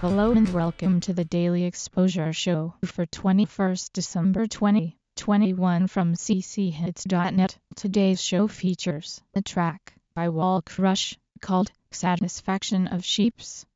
Hello and welcome to the Daily Exposure Show for 21st December 2021 from cchits.net. Today's show features a track by Wall Crush called Satisfaction of Sheeps.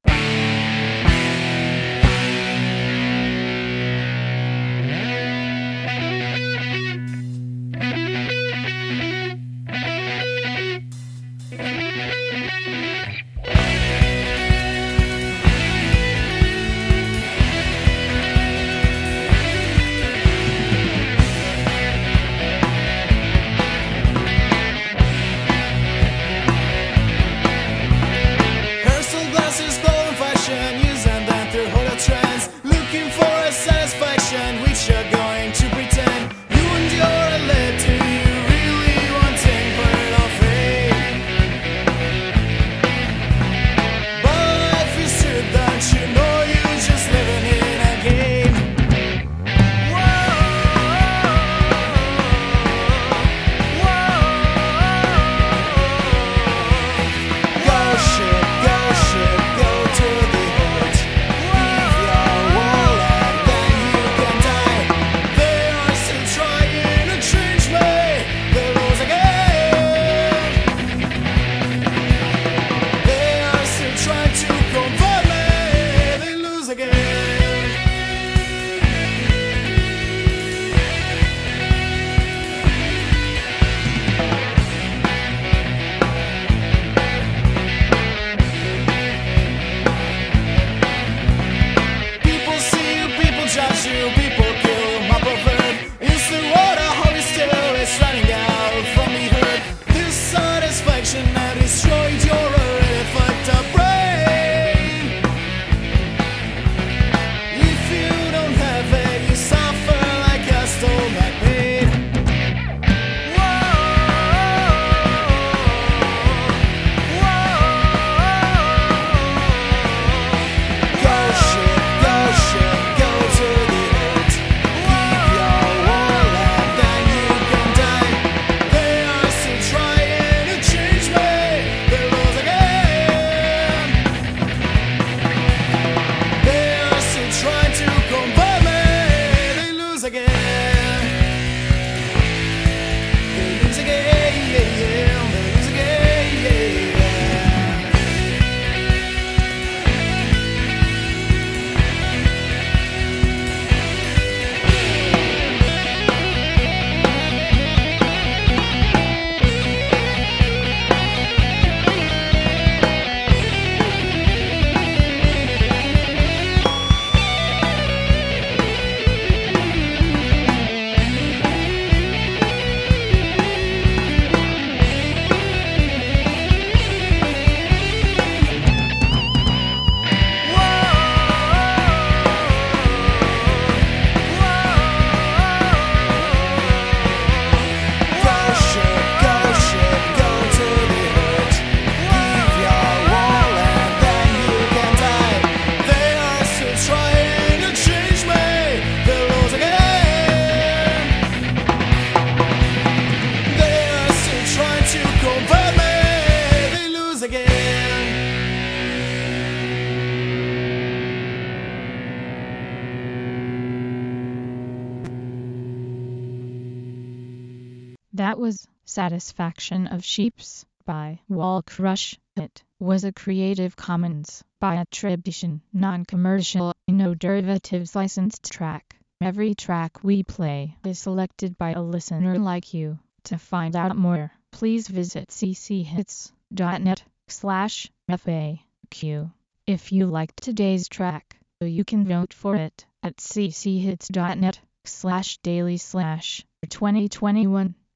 Satisfaction that destroyed your That was Satisfaction of Sheeps by Wall Crush. It was a Creative Commons by attribution, non-commercial, no derivatives licensed track. Every track we play is selected by a listener like you. To find out more, please visit cchits.net slash FAQ. If you liked today's track, you can vote for it at cchits.net slash daily slash 2021